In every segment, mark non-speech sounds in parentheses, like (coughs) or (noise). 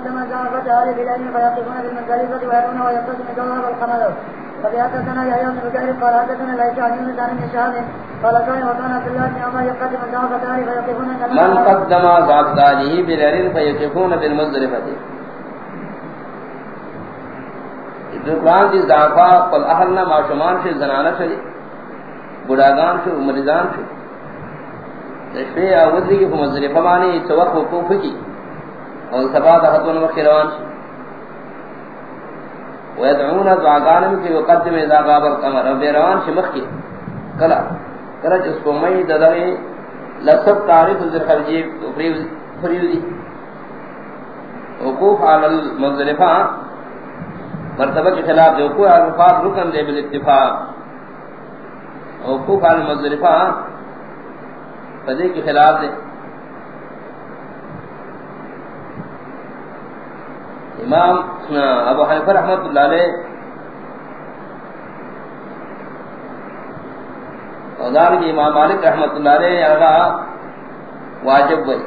حدثنا جعفر بن علي فيقفون ويرون يحيى بن بكير قال حدثنا ليس عن شهاب قال كان وكان عبد الله بن عمر يقدم جعفر فيقفون من قدم زعفدانه بليل فيقفون بالمزدلفة قرآن دی زعفا قل احلنا معشمان شو زنانا شو بڑاگان شو، مریضان شو. شپے آودری کی مزدلفہ مانی چوق وقوف کی اور سبا دہتون وقی روان شو. ويدعون دعاگان میں کہ وقدم اذا غاب القمر. اور بیروان شمخ کی. کلا. کلا جس کو میں ددرے لسب تعریف ذر خرجی فریوزی وقوف على المزدلفہ مرتبہ کے خلاف جو کوئی عرفات رکن دے بالاتفاق. وقوف على المزدلفہ فدے کے خلاف دے. امام ابو حنیفہ رحمۃ اللہ علیہ اور کی امام مالک رحمۃ اللہ علیہ اگا واجب ہوئی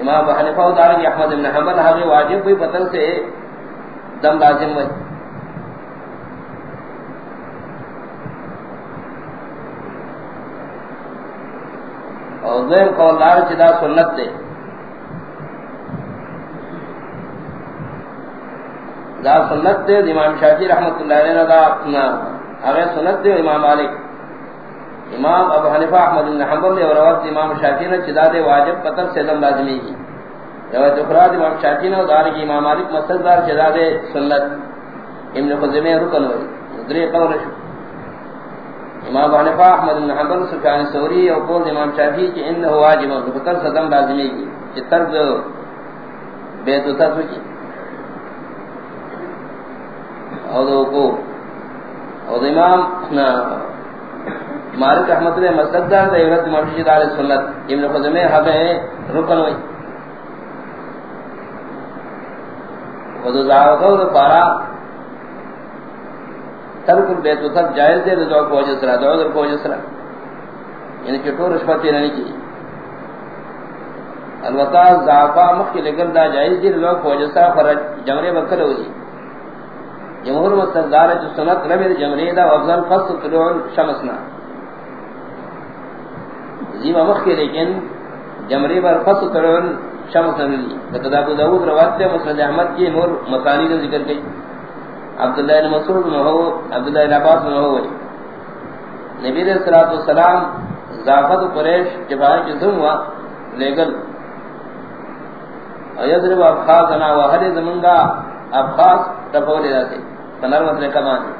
امام ابو حنیفہ اور دار کی احمد بن حنبل ہمیں واجب ہوئی بدل سے دم لازم ہوئی اور غیر قولدار چدا سنت دے۔ دا سنت دے امام شافعی رحمۃ اللہ علیہ دا اپنا اگر سنت دے امام مالک. امام ابو حنیفہ احمد بن حنبل نے روایت امام شافعی نے چدا دے واجب قتل سے دم لازمی کی روایت افراد امام شافعی نے دار کی، امام مالک مسجد دار چدا دے سنت۔ ابن خزیمہ رکن ہوئی درے قول شو۔ امام ابو حنیفہ احمد بن حنبل، سفیان ثوری اور قول امام شافعی کہ انه واجب قتل سے دم لازمی کی کہ ترک بیت تسو کی اور کو اور امام مالک احمد نے مسجد دار دے عبادت علیہ سنت. ابن خزمہ حق رکن ہوئی. وذو زاو کو پارا ترک بیت تک جائز دے دو کو جسرا دو در کو جسرا یعنی کہ تو رشوت نہیں کی. البتہ ضعفا مخ کے لگن دا جائز دے لوگ کو جسرا فرج جمرے بکر ہوئی. جمہور مطلب مستدار جو سنت نبی جمری دا، افضل فصل طلوع شمسنا زیما مخ کے لیکن جمری بر فصل طلوع شمسنا ملی۔ لقد ابو داود روایت ہے مسند احمد کی نور مسانی کا ذکر کی عبداللہ بن مسعود میں ہو عبداللہ بن عباس میں ہو نبی علیہ الصلوۃ والسلام ضافت قریش جب آئے کہ ثم ہوا لیکن ایدرب ابخاصنا وحر زمنگا ابخاص تفولی رہتے فنر مطلع کمان جی۔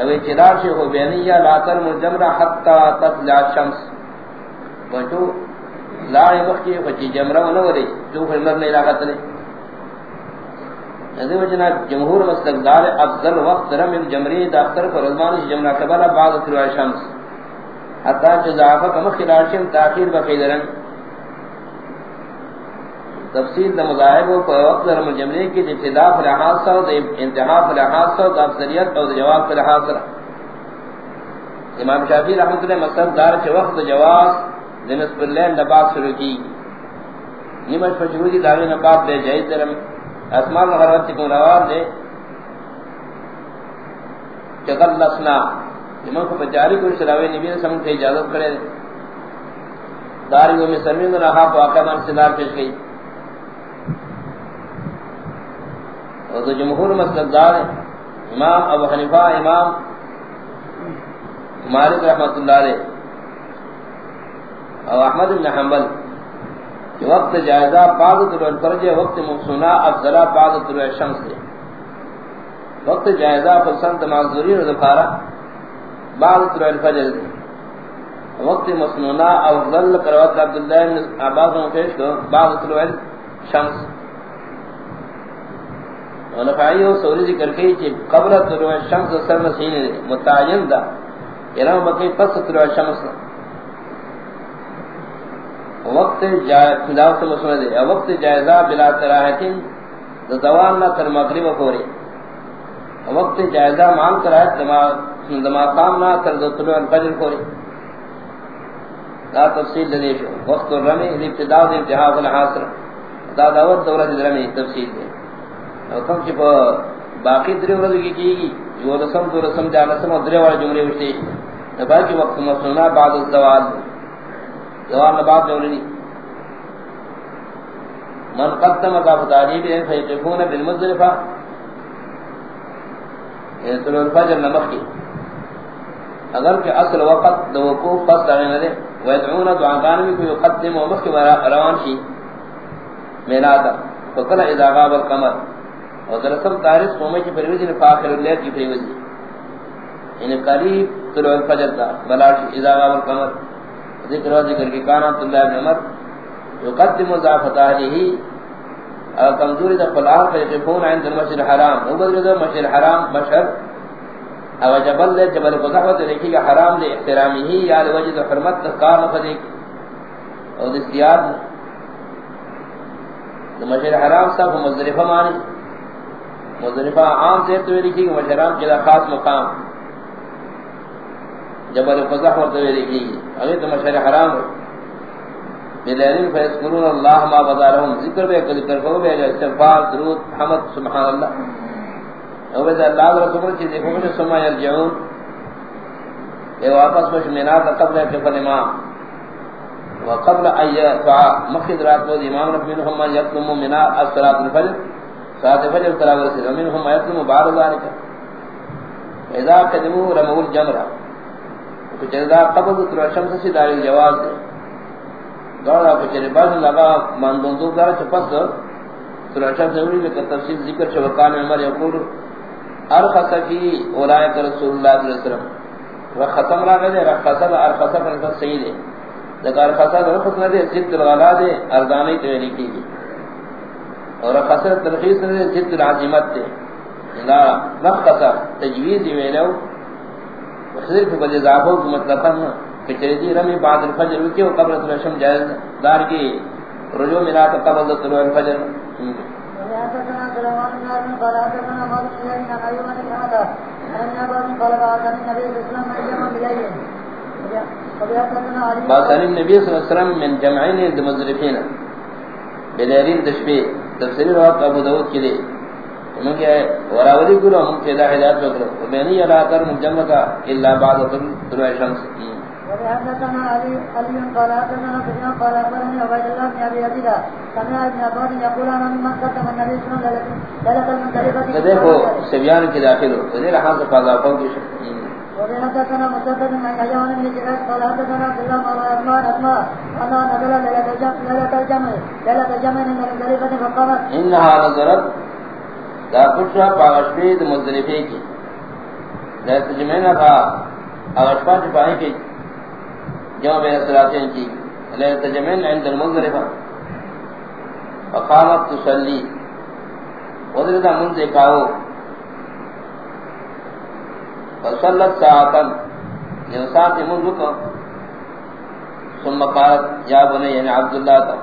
اوی چدار شیخ و بینیہ لا ترم الجمرہ حتی تطلع الشمس۔ وچو لاڑی مخی فچی جمرہ ونوری جو فرمر نے علاقہ تلے نظر وجنا جمہور مسلک دار افضل وقت رم الجمری داختر پر رضوان جمرہ کبالا بعض طلوع الشمس حتی جزافہ کمخی لارشم تاخیر بقیدرن تفصیل دا مذاہب کو وقت رم الجمری کی ابتداء فی لحاظ سا دا انتحاء فی لحاظ سا دا افضلیت اور جواب فی لحاظ سا امام شافی رحمت اللہ مصد دار چھ وقت جواز دنس پر لین نبات شروع کی نیمش فشہودی داوی نبات دے جائز درم اسمان غربت چکم روان دے چکل لسنا امام کو پچاری کوئی سلاوی نبی نے سمجھ سے اجازت کرے داری میں سرمین رہا واقع من سدار پیش گئی اور تو جمہور مسلک دار امام ابو حنیفہ، امام مالک رحمت اللہ علیہ اور احمد بن حنبل، کہ وقت جائزہ بعد طلوع الفرج، وقت مقصونہ افضلہ بعد طلوع الشمس دے وقت جائزہ فلسنت معذورین و دفارہ بعد طلوع الفجر دے وقت مصنونہ افضل، کروات عبداللہ بن عباس مفیش کو بعد طلوع الشمس۔ ونفعی و سوری ذکر کئی چی قبل طلوع الشمس سر نسین متعین دا. یعنی مکی پس طلوع الشمس وقت جائزہ سے مسئلہ دے. وقت جائزہ بلا تراحتین دوان نہ تر مغرب فوری وقت جائزہ مان کراہت دماغام نہ تر دو طلوع الفجر فوری لا تفصیل لدے شو وقت الرمی ابتداء دے انتہا والحاصر دا دعوت دورت رمی تفصیل دے. کم چی پا باقی دری ورد کی کی گی جو رسم، دو رسم جا رسم و دری والا جملے وشتے باقی وقت مصنونا بعد الزوال. زوال بعد دولنی من قدم کا فتاریب ہے فیقفون بالمزدلفہ یہ یعنی الفجر نمک اگر کہ اصل وقت دو وقوف پس دارے لے ویدعون دعاگان بھی کوئی قدم و مخی روان شی مینادا فکل اذا غاب القمر. اور تاریخ سومے کی پریوزی نے فاخر اللہ کی پریوزی یعنی قریب طلوع الفجر تا بلاش اذا غاب القمر ذکر و ذکر کی کانات اللہ ابن عمر۔ یقدم ضعفت اہلہی کمزوری دا قلعہ فیقفون عند المسجد الحرام۔ او بدر دا مسجد الحرام مشہر او جبل دے، جبل قضحوت لکھی گا حرام دے احترامی ہی یا لوجد حرمت دا کار نفدیک او دا استیاد دا مسجد الحرام صاحب مزدرفہ مانی مزدرفہ عام سے تو لکھی گا مسجد الحرام خاص مقام۔ جبل قضحوت لکھی گا اگر تو دا مسجد الحرام بلالین فیذکرون اللہ ما بذارہم ذکر بے کل ذکر کو بے استغفار، درود، حمد، سبحان اللہ۔ او بے اللہ رسول کی دیکھو کہ سما یرجعون۔ اے واپس مش مینات قبل کہ فلما وقبل ای دعا مخد رات کو امام رب منهم من يطلب من الصلاه الفجر۔ صلاه الفجر تراور سے منهم يطلب بعد ذلك اذا قدموا رموا الجمره کچھ اذا قبضت الشمس سے دار الجواز گاڑا پچھلے بعد لگا ماندون دو دارا چپس سراشا ضروری لکہ تفصیل ذکر شبکان عمر یقول ارخص کی اولائک رسول اللہ صلی اللہ علیہ وسلم. رخصم را گئے رخصا دا ارخصا پر نفس صحیح دے. لکہ ارخصا دا رخص نہ دے جد الغلا دے، اردانی تولی کی گی اور رخصا ترخیص نہ دے جد العظیمت دے. رخصا تجویز ویلو خضر صرف بجے زعفو کی مطلقا کہ مطلب دی جی رمی بعد الفجر وکیو قبل الشم جائز دار کی رجوع ملا تو قبل طلوع الفجر. باطن النبي صلى الله عليه وسلم من جمعين المزرفين. بليلين تشبيه. تفسير رواه ابو داود كده انہوں کہ وراولی گرو ہم کے ہدایت وکرو میں نہیں اللہ کر مجمع کا الا بعد طلوع الشمس وحدثنا علي علي قال حدثنا سفيان قال اخبرني عبيد الله بن ابي عبيده سمع ابن عباس يقول انا ممن قدم النبي صلى الله عليه وسلم ليله المنزلفه دیکھو سفيان کے داخل ہو۔ تو یہ رہا سے فضا کو کی مسدد بن حيان بن جريج قال حدثنا عبد الله بن اسماء اسماء انا نزل ليله الجمع ليله الجمع ليله الجمع من المنزلفه فقامت انها نظرت لا تشرا باغشبید کی ليله الجمع کا اغشبات پائیں کہ جمع بین الصلاتین کی علیہ تجمعین عند المنظرفہ فقامت تسلی وضرد منزے فصلت ساعتا. یہ ساعت منذ کو ثم قالت، یا بنی یعنی عبداللہ تا.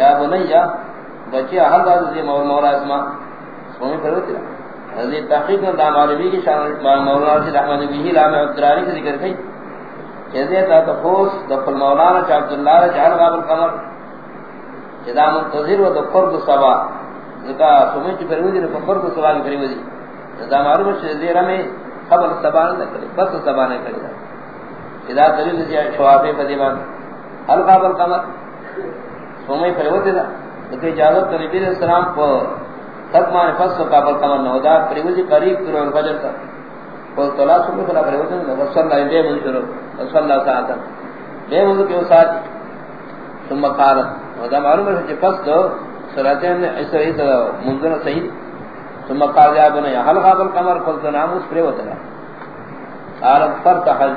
یا بنی، یا بچی، احل دا دی مولا اسما سومی پر ہوتی رہا حضرت تحقیق نے دام عالمی کی شان مولا رسید احمد بیہی لامع عبداللہ کی ذکر کئی جیسے تا تفوس دفل مولانا چا عبداللہ جہل غاب القمر. جدا منتظر و دفرد سبا ذکا سمی چی پر پروزی نے فقرد سبا کی پر پروزی جدا معلوم ہے زیرہ میں قبل سبا نہ کرے، بس سبا نہ کرے۔ جدا دلیل جی شوافے پدیبان حل غاب القمر سمی پروزی دا ذکا اجازت نبی علیہ السلام کو تک مانے فس و قابل قمر نہ ہودا پروزی قریب کرو الفجر تک۔ قول طلاق سکر فلا پریوتن رسول اللہ بے من شروع رسول اللہ ساعتا بے من کیوں ساتھ؟ ثم قارت ودا معلوم ہے کہ پس دو صلاتین اس رہی تو منظر صحیح۔ ثم قال یا بني هل غاب القمر قلت نعم اس پریوتن قالت فرتحل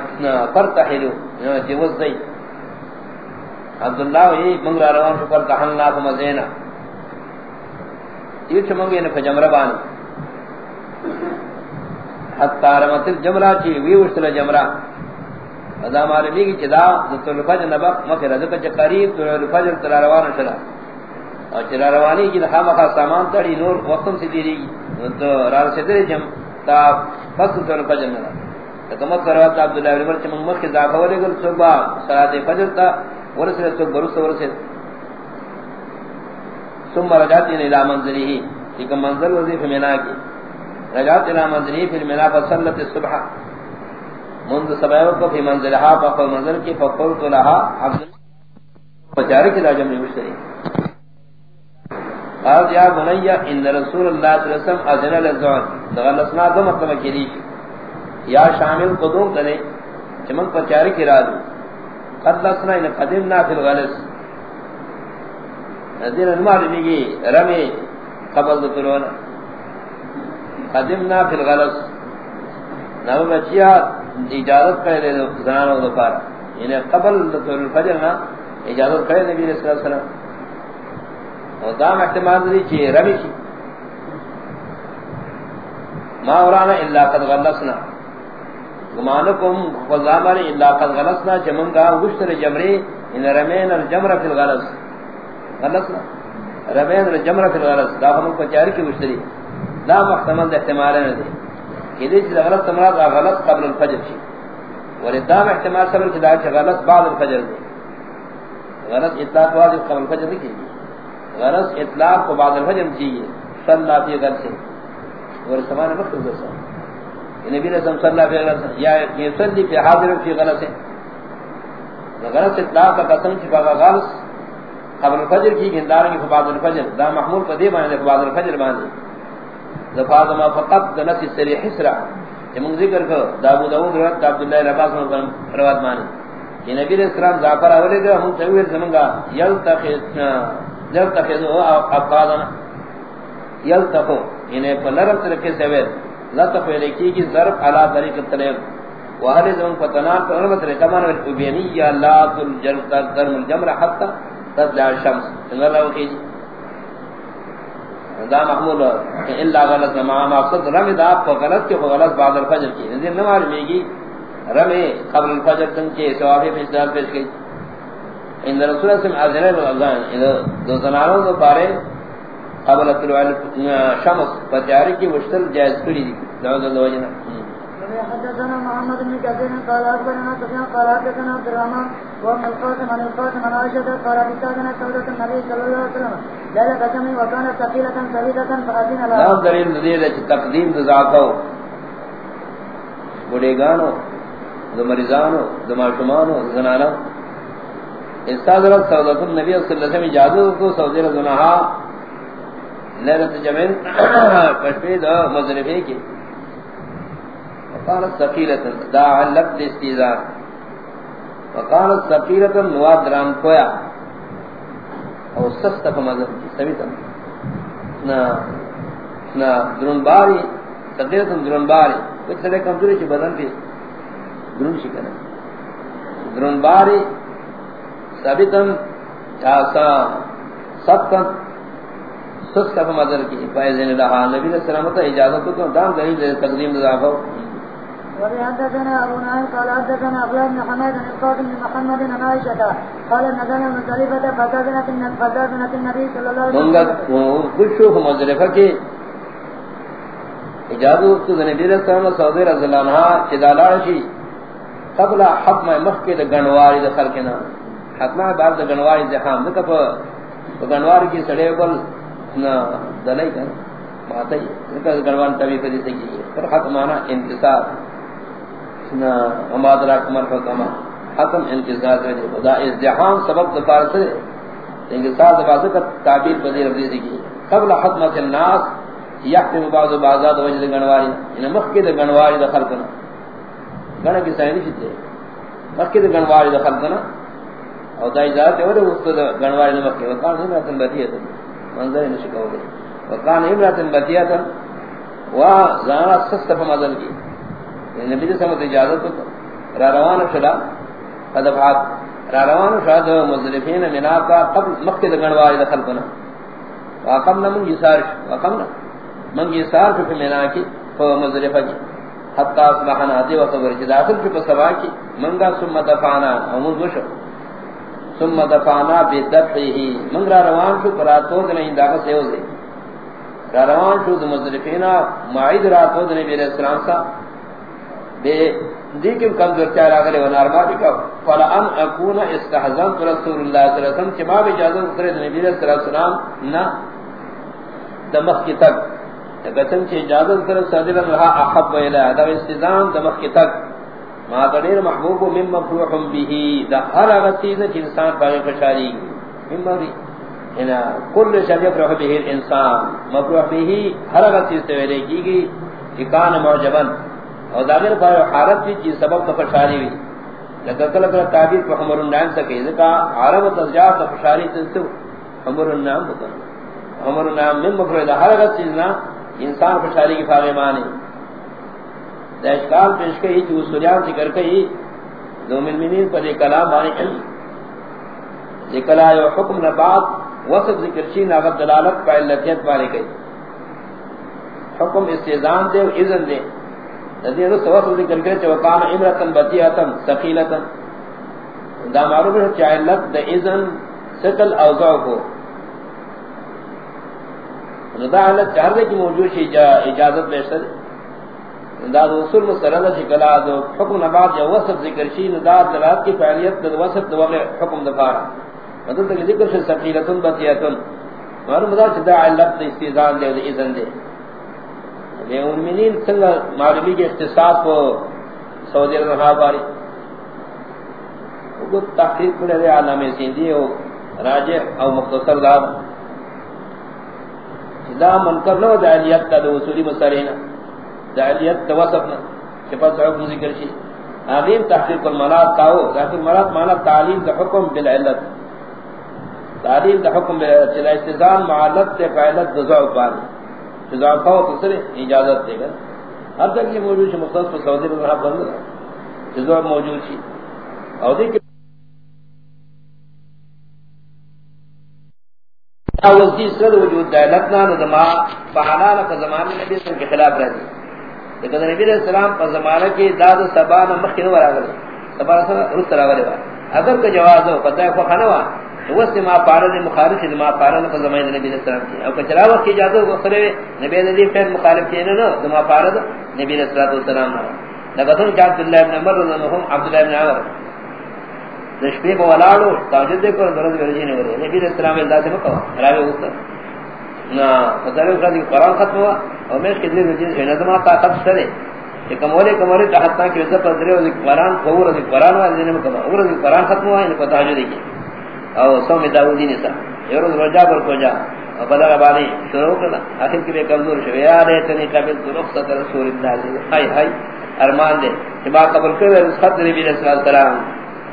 فرتحلو یعنی جوز دی عبداللہ یہ منگر روان شو فرتحلنا فمزینا یہ چمنگے نے فجمرہ بانی۔ حتی رمت الجمرہ چی وی وشتل جمرہ۔ ادا معلومی کی چدا ذکر الفجر نبق مکر ذکر چی قریب تر الفجر تر روان شلا۔ اور چرا روانی کی دخوا مخا سامان تڑی نور وقتم سی دیری تو رار سے در جم تا فصل تر الفجر نبق تکمت کروات عبداللہ بن عمر چمنگ مخ کے ذاکہ گل صبح صلاة فجر تا ورسل صبح برس ورسل ثم رجعت الى منزله. ایک منزل وظیف منا کی رجعت الى منزله پھر منا فصلت الصبح. منذ صبح وقت في منزلها، فقل منزل کی فقلت لها عبد فجارك لا جمع مشتری قال يا بني ان رسول الله صلى الله عليه وسلم اذن للزوج تغلسنا دو مطلب کی یا شامل قدوم کرے چمن پچاری کی رات قد لسنا ان قدمنا فی الغلس. ندین المال نگی رمی قبل دترون قدمنا فی الغلس. نو بچیا اجازت کرے زنانوں دفار یعنی قبل دتر الفجر نا اجازت کرے نبی صلی اللہ علیہ وسلم. اور دام احتمال دی چی رمی کی ما ورانا الا قد غلسنا گمانکم فضامر الا قد غلسنا چمنگا وشتر جمری ان رمین الجمر فی الغلس غلسنا رمین الجمر فی الغلس دا ہم کو جاری کی وشتری دا محتمل احتمال ہے دے۔ کہ دے غلط تمراد غلط قبل الفجر چی۔ وردام احتمال صبر چیز غلط بعد الفجر دے۔ غلط اطلاق واضح قبل الفجر دے کی غلط اطلاق کو بعد الفجر چیئے صلی اللہ فی غلط سے۔ ورسمان مختلف دے سا نبی علیہ السلام صلی اللہ علیہ وسلم یا یصلی فی حاضر فی غلط غلط اطلاق کا قسم چھپا گا غلط قبل الفجر کی گندار کی فباد الفجر۔ دا محمول قدی باندے فباد الفجر باندے۔ زفاظ ما فقط دنس سری حسرا۔ کہ من ذکر کرو دا ابو داود روایت عبداللہ رباس من روایت مانی کہ نبی علیہ السلام زعفر اولے گا ہم تغویر زمانگا یلتخذنا یلتخذو افقادنا یلتخو انہیں پر نرم طریقے سے وید لطف لکی کی ضرب علا طریق الطلیب وحل زمان فتنان پر علمت رقمان والعبینی لا ترم الجمر حتی تطلع الشمس انگر اللہ وقیجی دا محمول الا غلط ما مقصد رمی دا آپ کو غلط کی غلط بعد الفجر کی نظر نمال میں گی رمی قبل الفجر تن کے سوافی پیش دار پیش گئی ان رسول صلی اللہ علیہ وسلم دو زنانوں دو پارے قبل طلوع الشمس فتیاری کی مشتل جائز کری دی۔ دعوت اللہ وجنہ حدثنا محمد بن كثير قال اخبرنا سفيان قال حدثنا عبد الرحمن وابن القاسم عن القاسم عن عائشة قال بتاعنا سودة النبي صلى الله عليه وسلم لا قسم وكانت ثقيلة سبيلة فأذن لها نام دلیل دلیل تقدیم ذاتو۔ بڑے گانو دو مریضانو دو معشومانو زنانو۔ استاذرت سودة النبی صلی اللہ علیہ وسلم اجازت کو سودہ زنہا لیلت جمعین (coughs) پشپید مذرفے کی. وقالت ثقیلتا دا علت استیزار وقالت ثقیلتا نواد دران کویا او سستا پا مذرف کی، سمیتا. نا نا درون باری ثقیلتا درون باری کچھ سرے کمزوری چی بدن پی، درون شکنا درون چاسا ستا سستا پا مذر کی فائزین لہا نبی علیہ السلام تا اجازت کو دام تقدیم دزاقو وحدثنا ابو نعيم قال حدثنا ابو بن حماد بن القاسم بن محمد بن عائشة قال نزل مزدلفة فكذنت فكذنت النبي صلى الله عليه وسلم۔ خوشو ہم مزدلفہ کے اجازت کو نبی علیہ السلام سعودی رضی اللہ عنہ چدالار شی قبل حکم مخی دا گنواری دا خلقنا حکمہ بعد دا گنواری دا خام دکا پا گنواری کی سڑے بل دلائی کنا ماتا ہی دکا گنواری تبی فدی سکی پر حکمانا انتصار. نا اماد را کمر فکما حکم انتظار کرے خدا ازدحام سبب دفار سے انتصار دفار سے تعبیر پذیر ابدی کی قبل حکمت الناس یحتم بعض بعضات وجد گنواری ان یعنی مخید گنواری دخل کنا گنا کی سائنی شتے مخید گنواری دخل کنا اور دا اجازت ہے وہ اس گنواری نے مخید وقان امراتن بدیتا منظر نشکو لے وقان امراتن بدیتا وہاں زانا سست فمدل کی یعنی نبی صلی اللہ علیہ وسلم اجازت کو را روان شلا فدفعات را روان شاد مزدلفین منا کا قبل مقید گنواری دخل کنا وقمنا من جسار وقمنا من جسار فی منا کی تو فمزدلفہ کی حتی اصبحنا دی وقبر کی داخل فی پسوا کی منگا ثم دفعنا. امون وشو. ثم دفعنا بدفعه. من را روان شو پراتو دنہی داخل سیوز دی را روان شو مزدلفین معید راتو دنہی بیر اسلام سا. بے دیکھیں کم در چاہ راگلے و نارماتی کا فلا ان اکون استحزان رسول اللہ صلی اللہ علیہ وسلم. چی ما بھی اجازت کرے نبی صلی اللہ علیہ وسلم نا. دمخ کی تک. قسم چی اجازت کرے صدر اللہ احب و الہ. دا استحزان دمخ کی تک. ما قدیر محبوب من مفروح بھی دا ہر اگر چیز انسان باغی خشاری من مفروح. انا کل شب یفرح به الانسان. مفروح به ہر اگر چیز سے ویلے کی گئی کان معجبن اور داغر پر حالت بھی چیز سبب کا پرشاری ہوئی لکہ کل کل تعبیر کو حمر النام سکے ذکا عرب و تزجاہ کا پرشاری تنسو حمر النام بکر حمر النام من مفرد ہر اگر انسان پرشاری کی فاغ مانی اشکال پیش کئی، جو سوریان ذکر کئی، دو من منین پر ایک کلام آنے علم ذکر آئے حکم نبات وصف ذکر چین اگر دلالت پا علتیت پانے کئی۔ حکم استیزان دے و اذن دے۔ ندی رس وصل ذکر کرے چا وقام امرتن بطیعتن سقیلتن دا معروف ہے چا علت دا اذن سکل اوضاع کو۔ دا علت چہر دے کی موجود شی اجازت بیشتر۔ دے دا اصول مسترد شکلا دو حکم نبات یا وصف ذکر شی ندا دلات کی فعلیت دا وصف مطلب دا وغیر حکم دفارا مدد تک ذکر شی سقیلتن بطیعتن معلوم دا چا دا علت استیزان دے دا اذن دے بے امینین سنگا معلومی کے اختصاص کو سعودی رہا باری وہ تحقیق کرے دے علامہ سیندی ہو راجع او مختصر داد دا منکر نو دا علیت تا دا وصولی مسارین دا علیت تا وصفنا شفت حکم ذکر شی آغیم تحقیق المنات تاو تحقیق المنات مانا تعلیم دا حکم بالعلت. تعلیم دا حکم بالعلت چلا استزان معالت تے فعلت دا ضعف بانی اضافہ ہو تو سر اجازت دے گا. ہر تک یہ موجود ہے مختص پر سعودی میں رہا بند رہا جزوہ موجود تھی اور دیکھ وزدی سر وجود دائلتنا نظما فحالانا کا زمانے نبی صلی اللہ علیہ وسلم کے خلاف رہ دی لیکن نبی علیہ السلام پر زمانہ کی داد و سبانا مخی نور آگا لے سبانا سبانا رس آگا لے اگر کا جواز ہو، پتہ ہے خواہ نوا وس ما پارد مخالف ما پارد کو زمین نبی علیہ السلام کی۔ او کچرا وقت کی اجازت کو کرے نبی علیہ پھر مخالف کی نہ نو پارد نبی علیہ الصلوۃ والسلام۔ لگتن جاء عبد الله بن عمر رضی اللہ عنہ عبد الله بن عمر۔ نشبی کو تاجد کو درد ورجی نے نبی علیہ السلام اللہ سے مکو، راوی وقت نا مطلب فضل کا قرآن ختم ہوا اور میں اس کے دل میں ہے نظم طاقت سے کہ کمولے کمولے تحت کہ عزت پر درے قرآن قبول قور قرآن والے نے مکو اور قرآن ختم ہوا ان کو تاجد دیکھیں او سومی داودی نسا یہ روز رجا پر کو جا۔ او بدر بانی شروع کرنا آخر کی بے کمزور شو۔ یا لیتنی قبل تو رخصت رسول اللہ علیہ۔ ہائی ہائی ارمان دے۔ کہ با قبل کرے، اس خط نبی علیہ السلام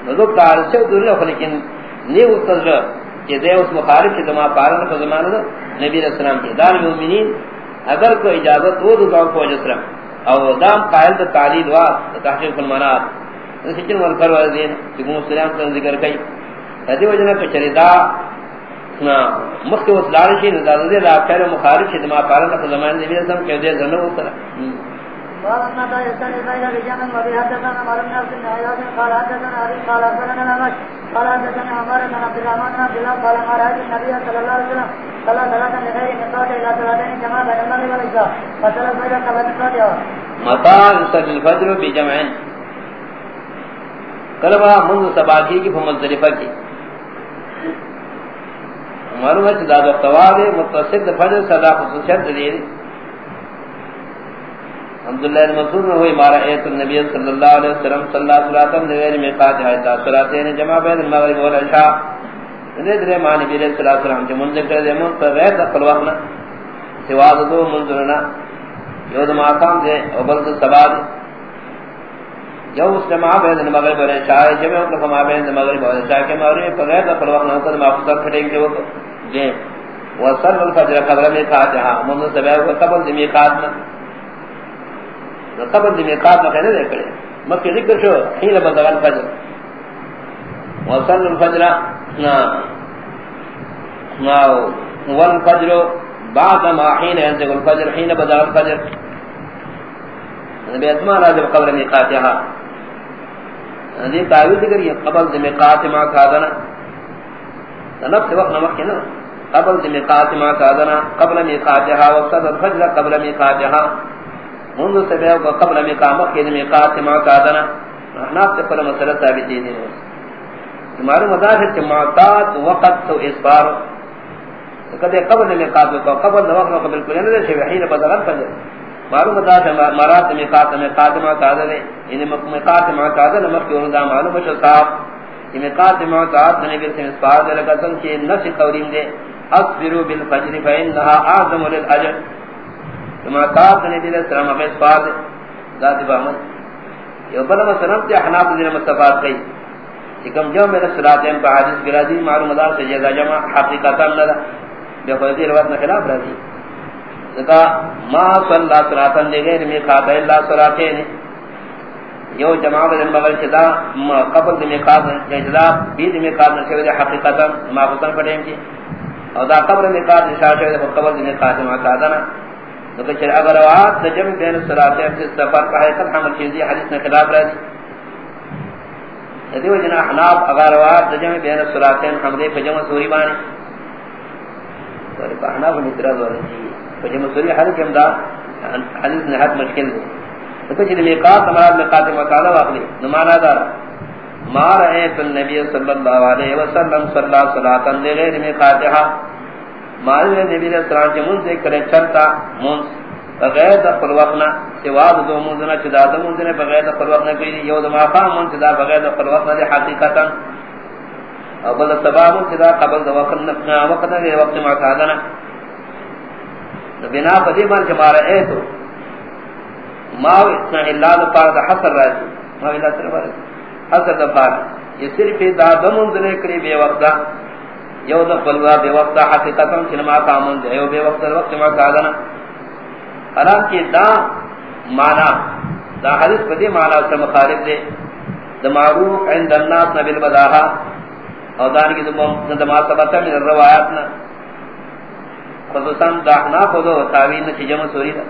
نظر تعالی سے دنیا لیکن نیو تذر کہ دے اس مخارب کی دماغ پارن کا زمانہ دا نبی علیہ السلام کی دار مومنین، اگر کو اجازت ہو تو دعا کو جسرم او دام قائل دا تعلیل وا تحقیق المنات۔ سچن ورکر والدین، کہ مسلمان کا ذکر کئی۔ ادی وجنا کچری دا نا مخ وس لارشی نہ لا پھر مخالف چھ ما پارن کا زمان نبی علیہ السلام کے دے زنو اترا وأما تا يستن إسرائيل بجامع وبها حدثنا عمر بن عبد النعياد قال حدثنا أبي قال أخبرنا الأمش قال حدثنا عمر بن عبد الرحمن بن عبد الله قال ما رأيت النبي صلى الله عليه وسلم صلى ثلاثا لغير مقاط إلى ثلاثين كما بين المغرب والعشاء فثلاث بين قبل الفاتحة متى يصلي الفجر بجمع کلبا منذ سباقی کی فمزدلفہ کی. معلوم ہے کہ داد وقتوار متصل، فجر صدا خصوصیت دلیل. عبداللہ المسعود میں ہوئی مارا ایت النبی صلی اللہ علیہ وسلم صلی اللہ علیہ وسلم دیویر میں قاعد ہے تا صلاتین یعنی جمع بین المغرب والعشاء نے درے معنی بھی صلی اللہ علیہ وسلم جو منذ کر دے من پر غیر دخل وقنا سوا دو منذرنا یود ماقام دے اور بلد سبا دے۔ یو مسلم بین المغرب والعشاء جمع کفما بین المغرب والعشاء کے مغرب پر غیر دخل وقنا قد مافضل کھٹیں گے وہ جے وصل الفجر قبل میقاتها منذ سبا قبل میقاتنا قبل دی میقات میں کہنے دے کرے مکہ ذکر شو، حین بزغ الفجر وصل الفجر، نا نا والفجر بعد ما حين ينزغ الفجر حين بزغ الفجر نبی اسماء راجب قبل میقاتها دی تعویل ذکر یہ قبل دی میقات ما کادنا نفس وقت نمکہ نا قبل دی میقات ما کادنا قبل میقاتها وصل الفجر قبل میقاتها منذ سے بے قبل مقام کے مقات معتادنا احناف سے پر مسئلہ ثابت دی معلوم ہوتا ہے کہ معتاد وقت تو اس بار. کدے قبل مقات کو قبل وقت قبل کو نے سے حين بدل کر معلوم ہوتا ہے مرات مقات میں قادم معتاد ان یعنی مقات معتاد نے مکہ دا معلوم ہے صاحب. کہ مقات معتاد نے بھی اس بار دے لگا سن کہ نس قولین دے. اصبروا بالفجر فانها اعظم للاجر کما قات نے دی سلام میں اس بار ذات بامن یہ بلا مثلا کہ حناف نے مصطفی کہی کہ کم جو میرے صلاتین پہ حدیث برازی معلوم دار سے جزا جمع حقیقتا نہ بے فضی روایت میں خلاف رہتی ذکا ما صلی اللہ صلاتن دے غیر میں اللہ صلاتین یو جماعت دن بغل چدا قبل دن میقات جدا بید میقات نشوی دے حقیقتا، ما خطن پڑھیں کی او دا قبل میقات نشاہ شوی دے قبل دن میقات معتادنا لیکن چر اگر وعاد جمع بین صلاتین سے سفر کا حقیقت حمل چیزی حدیث میں خلاف رہتی دیو جنا احناف اگر وعاد جمع بین صلاتین حمدے پجمع سوری بانی تو احناف متراد والی پجمع سوری حل کم دا حدیث نحت مشکل دے تو چلی میقات امراض میقات مقالہ واقلی نمانا دارا ما رأیت النبی صلی اللہ علیہ وسلم صلی اللہ صلاة دے غیر میقاتحا مال نبی علیہ السلام کے منہ سے کرے چلتا منہ بغیر دخل وقنا سوا دو منہ چدا دو منہ نے بغیر دخل وقنا کوئی نہیں۔ یو دو ماقام منہ چدا بغیر دخل وقنا دے، حقیقتا۔ او بل سبا منہ چدا قبل دو وقت وقنا وقنا دے، وقت معتادنا بنا پدی بان جمارا اے تو۔ ماو اتنا اللہ دو پار دا حسر راجی ماو اللہ صرف راجی حسر دا پار۔ یہ صرف دا دو منہ نے کری بے وقتا یو دا قلوا بے وقتا حقیقتا چنما کامن دے یو بے وقتا وقت معتادنا حالانکہ دا معنی، دا حدیث پدی معنی اس مخالف دے۔ دا معروف عند الناس نبیل بداہا اور دانگی دا ما ثبتا من الروایاتنا خصوصا دا احناف دو تاوین چی جمع سوری دا۔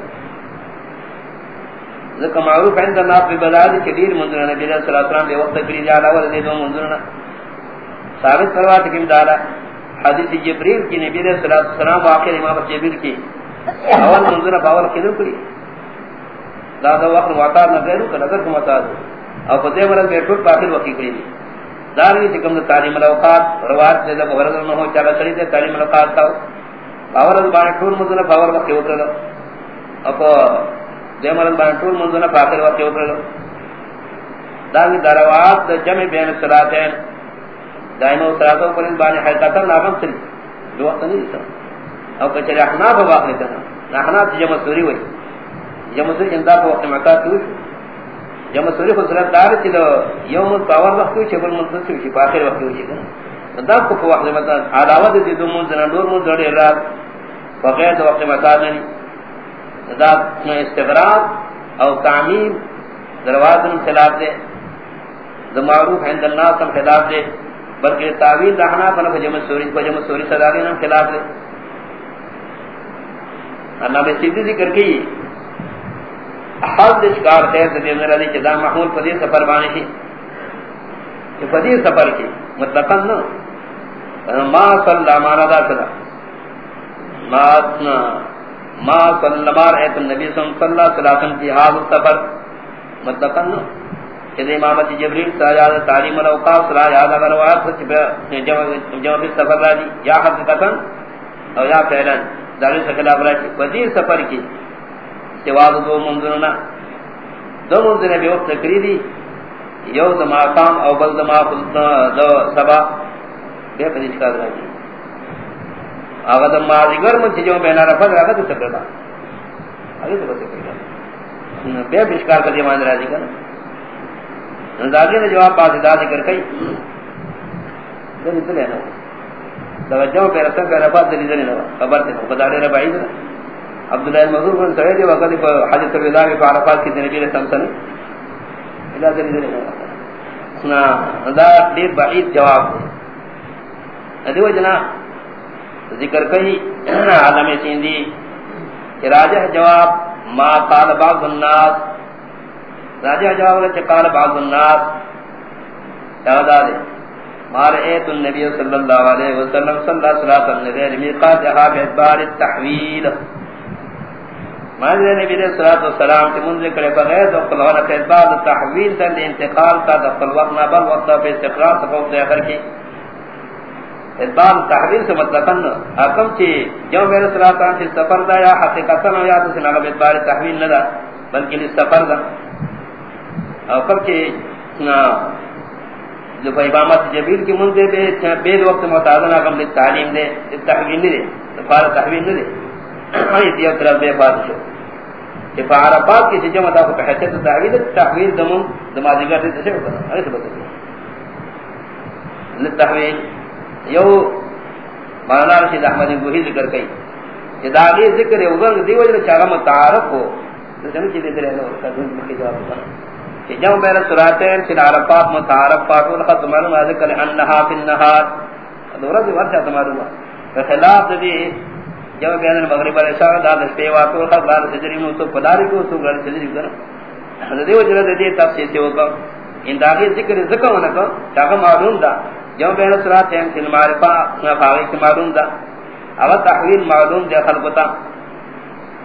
ذکر معروف عند الناس نبیل بداہا دی کبیر منظر نبی صلی اللہ علیہ السلام بے وقت کری جالا ورد دو منظرنا ثابت کروات کم دالا حدیث جبریل کی نبی علیہ السلام واقع امام جبریل کی۔ اول منظر باول کینو کړی دا دا وخت واتار نه غیرو کله در کوم واتار او په دې ورځ به ټول باطل وکی کړی دي دا لري چې تعلیم الاوقات، روایت دې د ورځ نه هو چلا کړی دې تعلیم الاوقات تا باور باندې ټول منظر باور وکی وکړل او په دې مرن باندې ټول منظر باطل وکی وکړل دا دې دروات د جمع بین صلاتین دائمو صلاتو پر باندې حقیقتا نافذ کړی دوه تنه او کچھ احناف واقع کرنا احناف جمع سوری ہوئی جمع سوری جندا کو وقت مکات ہوئی. جمع سوری کو صورت دار تھی تو یوم پاور وقت ہوئی چھبل منتصر ہوئی چھپا آخر وقت ہوئی چھکا دا کو کو وقت مکات. علاوہ دی دو منزنا دور من دوڑی رات بغیر دو وقت مکات نہیں دا استغراب او تعمیم. دروازن خلاف دے. دا معروف عند الناس ہم خلاف دے. بلکہ تعویل رہنا پنہ جمع سوری کو جمع سوری صدا دینا خلاف دے۔ اللہ میں سیدھی ذکر کی، حال دشکار خیر سے دینے رہی کہ دا محمول فدی سفر بانے کی۔ کہ فدی سفر کی، مطلقا نا۔ ما صلی اللہ مانا دا صدا ما اتنا ما صلی اللہ مار ایت النبی صلی اللہ صلی اللہ کی حال سفر، مطلقا نا۔ کہ امامت جبریل ساجاد تعلیم الاوقاف صلی اللہ یاد اگر وعاد جمع سفر راجی یا حقیقتا او یا فعلا دارے سے خلاف رہا وزیر سفر کی، سوا دو منظرنا. دو منظر بے وقت کری دی، یو دا مقام او بل دا مقام دو سبا، بے پدیش کا درہ جی آغا دا مازگر من چیزوں بہنا رفت آغا تو سکر دا. آگے تو بس سکر دا. بے پدیشکار کا دیمان درہ جی کا نزاگی نے جواب پاس دا ذکر کئی۔ دلی دلی ہے نا توجہ پہ رسم کا رفات دلی دلی نوا خبر تے خدا دے ربعید عبداللہ المذور بن سعید وقت حجت الوداع میں عرفات کی نبی علیہ السلام الى دلی دلی نوا سنا، دا دیر بعید جواب۔ دے ادیو جنا، ذکر کئی۔ عالم سیندی کہ راجح جواب، ما قال بعض الناس راجح جواب نے قال بعض الناس کیا دے مارئیت النبی صلی اللہ علیہ وسلم، صلی اللہ علیہ وسلم غیر میقات جہاں بیدبار التحویل. مانزے نبی علیہ الصلوۃ والسلام کے منذ کرے، بغیر تو قلوانہ کے بعد تحویل سے انتقال کا دخل وقت نہ، بل وقت پہ استقرار سے فوق اخر کی. اس بار تحویل سے مطلق حکم کی جو میرے صلوات ان سے سفر دا، یا حقیقت نہ یا تو نہ اس تحویل نہ دا، بلکہ اس سفر دا. اور کب کہ جو امامت جبیل کی منذ بے بے وقت متعدنا کم لیت تعلیم دے لیت تحویل نہیں دے فار تحویل نہیں دے۔ یہ دیو طرف بے بات شو کہ عرفات کی جمع تھا کہ حیثیت تعویل تحویل دم دماغی گھر سے سے ہوتا ہے۔ ایسے بتا للتحویل یو مولانا رشید احمد گوہی ذکر کئی۔ کہ داغی ذکر ہے وگنگ دیو جو چاہا متعارف ہو۔ تو جنو چیزیں کرے لو قدم کی جواب ہوتا کہ جمع بین سراتین چل عرفات متعارف پاکول خط معلوم ہے، ذکر انہا فی النہار۔ دورہ دی ورشا تمہارا خلاف دی جب بیان المغرب علیہ السلام دا دستے واتو خط لار سجری نو تو پداری کو، تو گھر سجری کرا حضرت دیو جلد دی تفسیر سے ہوگا ان داغی ذکر ذکر ہونا کو چاہا معلوم دا۔ جب بیان سرات ہیں کہ معرفہ فاغی سے معلوم دا۔ اگر تحویل معلوم دے خلقتا۔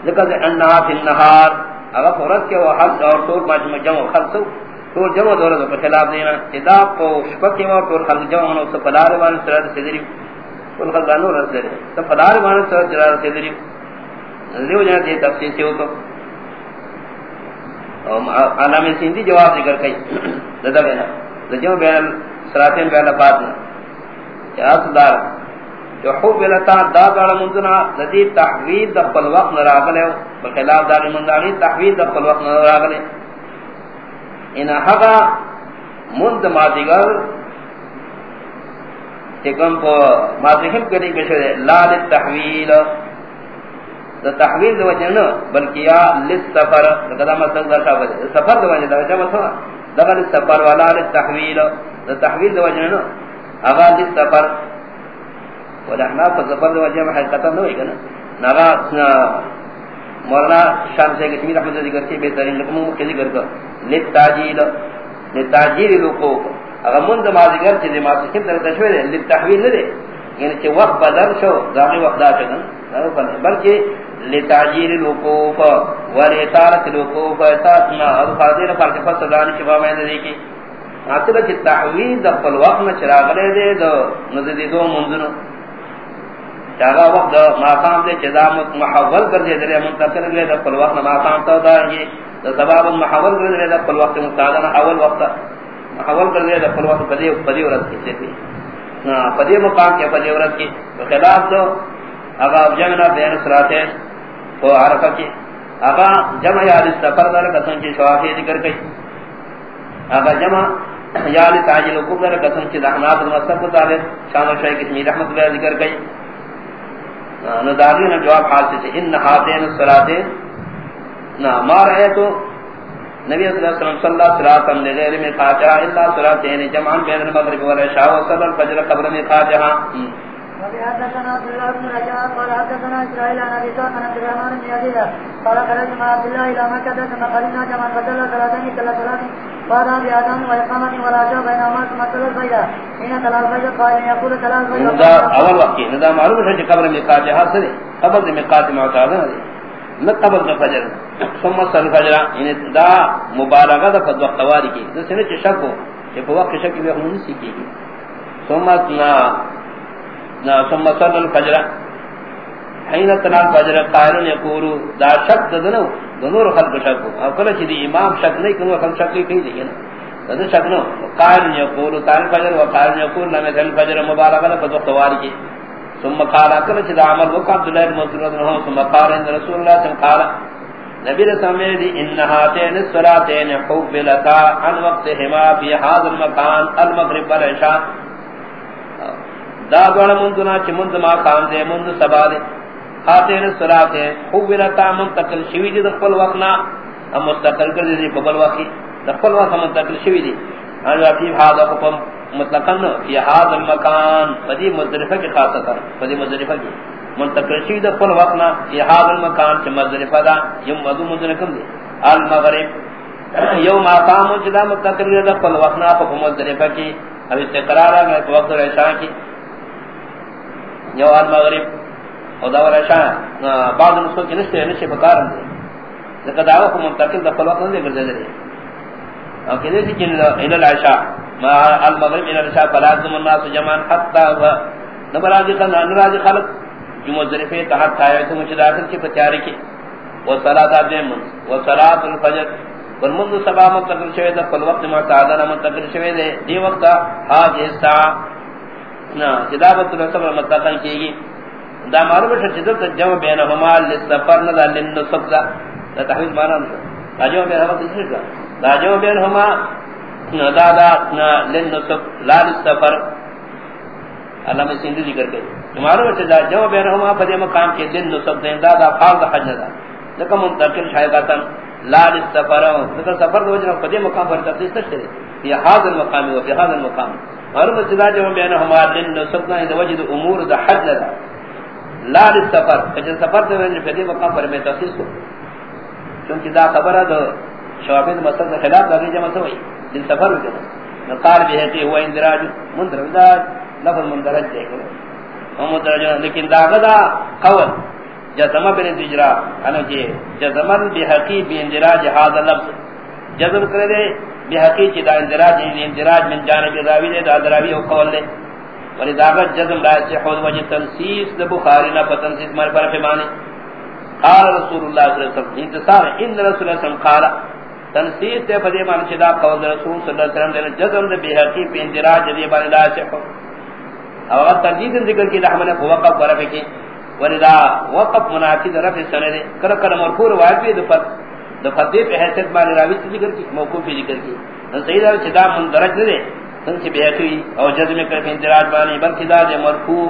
ذکر انہا فی النہار۔ اگر فورت کے وہ حد اور طور مجمع جمع خلصو. طور جمع دورہ دو پر خلاف دینا ادا کو شپک کے وہ طور خلق جمع ہونا اس پدار والے سرات سجری کل خزانو رسلے دے تو فدار مانا سر جرار سے دری دیو جانا دی تفسیر سے ہو تو علام سیندی جواب ذکر کئی دادا بینا دجو بیان سراتین بیان لفاتنا کہ اصدار جو حب بلتا دا دارا منزنا لدی تحوید دا پل وقت نراغلے بخلاف داری مندانی تحوید دا پل وقت نراغلے انہا حقا مند مادگر تکم کو ماضیہم کری بشر لا للتحویل۔ دا تحویل دو وجہ نو بلکہ یا للسفر۔ دا مطلب دا شاہ وجہ، سفر دو وجہ دا وجہ مطلب دا للسفر ولا للتحویل۔ دا تحویل دو وجہ نو اغا للسفر۔ ولحنا فالسفر دو وجہ محقیقتا نو ہے کنا نغا مولانا شام سے کشمیر احمد ذکر کی بہترین لکمو مکہ ذکر کر للتاجیل للتاجیل لقوق اگر من مند مازیگر چیزی ماسکیم در تشوی دے لی تحویل ندے۔ یعنی چی وقت بدر شو داغی وقت دا چکن بلکہ لی تعجیل الوقوف و لی اطالت الوقوف اتاتنا ادو خاضیر فرق فصل دانی شفا میں دے کی حاصل چی تحویل دا پل وقت نا چراغ لے دے دو نزدی دو منزنو۔ چاگا وقت دا ماقام دے چی محول کر دے دے منتقل لے دا پل وقت ماقام تا دا دا سباب محول کر دے دا پل وقت مستعدنا اول وقت حول کر دیا پھر وقت پدی پدی عورت کی سے پدی مقام کے پدی عورت کی تو خلاف تو اگا جمنا بین صلاتین تو عرفہ کی اگا جمع یاد سفر در قسم کی شوافی ذکر کئی اگا جمع یاد تاجل حکم در قسم کی دہنات المصف مطابق شان و شاہ کشمی رحمت اللہ ذکر کئی نو داغی جواب حاصل سے ان ہاتین الصلاتین نا مار ہے تو نبی صلی اللہ علیہ وسلم صلی اللہ غیر میں خاجہ اللہ صلاة یعنی جمعان بین المغرب والعشاء وصل الفجر قبر میں خاجہ وفي حدثنا عبد الله بن رجاء، قال حدثنا اسرائيل عن ابي سعد عن عبد الرحمن بن يزيد، قال خرج مع عبد الله الى مكه ثم جمعا فصلى صلاتين كلا صلاه قال يقول اول وقت معلوم ہے کہ قبر میں خاجہ حاصل ہے قبر میں قاتل معتاد ہے نہ قبل دا فجر ثم صل فجر. ان دا مبالغہ دا فضل وقتواری کی. دا شک ہو کہ وہ وقت شک بھی ہم نہیں سیکھی ثم نا نا ثم صل الفجر. حين تنا الفجر قائل يقول دا شک دنو. دنور خلق شک ہو. اکل چھ دی امام شک نہیں کنو خلق شک نہیں کہیں نا دا شک نو قائل يقول قائل فجر وقائل يقول لم يزل الفجر مبالغہ دا فضل وقتواری کی ثم قال اكل چھ عمل وقع عبد الله بن مسعود رضی ثم قال ان رسول الله صلی اللہ علیہ وسلم نبی نے سمجھ دی ان هاتين الصلاتين حبلتا عن وقتهما في هذا المكان المغرب والعشاء. دا دوڑ مندنا چ مند ما خان دے مند سبا دے هاتين الصلاتين حبلتا منتقل شوی دی خپل وقتنا ہم مستقل کر دی قبل وقت خپل وقت منتقل شوی دی. ان فی هذا حکم مطلقاً فی هذا المکان. فدی مزدلفہ کی خاصتا. فدی مزدلفہ کی منتقل شید قل وقنا فی هذا المکان. چھ مزدلفہ دا یم وضو مزدلکم دی؟ المغرب. یوم آقام جدا متقل شید قل وقنا فی مزدلفہ کی اب استقرار آگا تو وقت رشان کی یو المغرب. خدا و رشان بعض نسخوں کی نشتے نشتے بکارم دی. ذکر دعوی کو منتقل دخل وقت نہیں کر دے او کہ دیسی کہ الى العشاء. ما المغرب الى العشاء فلازم الناس جمعا حتى نبراجی خلق نراجی خلق جو مزرفے تحت آئے تو مجھے داخل کی پتیاری کی وہ صلاة آدم وہ صلاة الفجر. والمنذ سبا منتقل شوئے دا فل وقت معتادنا منتقل شوئے دے دی وقت حاج الساعة نا جدابت الرسول منتقل کی گی دا معلوم ہے جدت جمع بینہما لسفر ندا لنصب دا دا تحویل مانا دا جمع بینہما تجھر دا دا جمع بینہما دا دا لنصب لا لسفر اللہ میں سندھ ذکر گئی معلوم ہے دا جمع بینہما فدی مقام کے لنصب دیں دا دا فاض حج دا لکہ منتقل شایقاتا لا لسفر ذکر سفر دو جنہ فدی مقام پر تفصیل تشترے یہ حاضر المقام و فی حاضر المقام. معلوم ہے دا جمع بینہما لنصب دا وجد امور دا حج دا لا للسفر. فجن سفر دے وجہ فدی مقام پر میں تخصیص کو چونکہ دا خبر ہے شوافی مسئلہ کے خلاف دا جمع سوئی دل سفر ہو جنا نقال بھی ہے کہ ہوا اندراج مندرج دا لفظ مندرج دے کرو ہم مندرج لیکن دا غدا قول. جزمہ بن تجرا انا جی جزمہ بحقی بی اندراج هذا لفظ جزم کرے دے بحقی چی دا اندراج یعنی اندراج من جانب راوی دے دا دراوی او قول دے ولی داغت جزم لا سحود وجہ تنسیس دا بخاری نا فتنسیس مر پر فمانے قال رسول اللہ صلی اللہ علیہ وسلم، انتصار، ان رسول اللہ صلی اللہ علیہ وسلم قال تنسیس دے فدی مانا چدا قول رسول صلی اللہ علیہ وسلم دے جزم دے بحقی پی اندراج جدی بانی لا سحود او اگر تردید ذکر کی رحمن وقف ورف کی ولی دا وقف منافید رف سنے کرکر مرکور واقعی دفت دفت دے پہ حیثیت مانی راوی ذکر کی موقوفی ذکر کی. سیدہ چدا مندرج دے سنچ بیعتوی او جزم کرف اندراج بانی، بلکہ دا دے مرفوع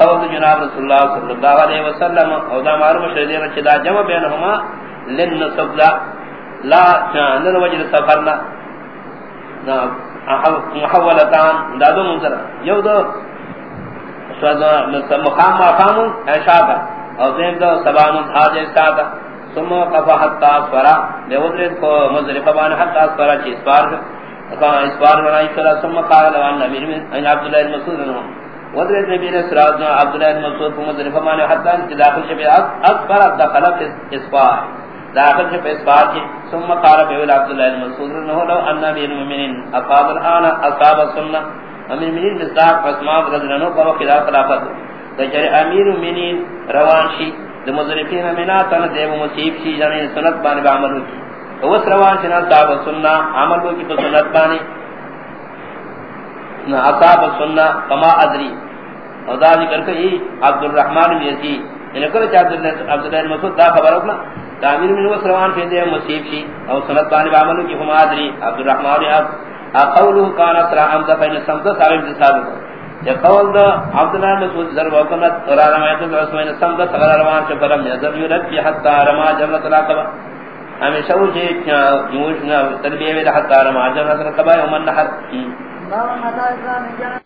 قول جناب رسول اللہ صلی اللہ علیہ وسلم، او دا معلوم شہدی رچ دا جمع بینہما، لن نصب دا لا لن وجر سفرنا دا محولتان، دا دو منظر، یو دو مقام مقام اشابہ او دیم دو سبامن حاج استادا ثم وقف حتى اصفرا لودرت کو مزرفہ بان حتى اصفرا چی اسفار کہا اس بار میں نہیں کلا ثم قال لو ان امیر میں ان عبد الله المسعود نے ودرت نبی نے سراج نے عبد الله المسعود کو مدرف مانے حتى ان داخل سے اکبر دخل اس بار داخل سے اس بار کی ثم قال به عبد الله المسعود نے لو ان امیر المؤمنین اصاب الان اصاب السنه امیر المؤمنین مصداق اسماء رضی اللہ عنہ کو خلاف خلافت تو امیر المؤمنین روانشی مدرفین منا تن دیو مصیب شی یعنی سنت بان بعمل کی اس روان چنا صاحب سننا عمل کو کی تو سنت بانی نہ اصحاب سننا کما ادری اور دا ذکر کہی عبد الرحمن بن یزید. یعنی ان کو عبد اللہ عبد اللہ مسعود دا خبر ہونا تعمیر من اس روان پہ دے مصیب شی اور سنت بانی عمل کی ہم ادری عبد الرحمن اب قوله كان اسرع ام دفن سمت صاحب صاحب یہ قول دا عبد الله مسعود ضرب وقمت اور روایت عثمان سمت صغر روان سے فرم نظر یرد حتى رما جنت العقبہ ہمیشہ وہ جی جے جوش نہ تربیہ میں حتا رما جنت العقبہ ومن نحر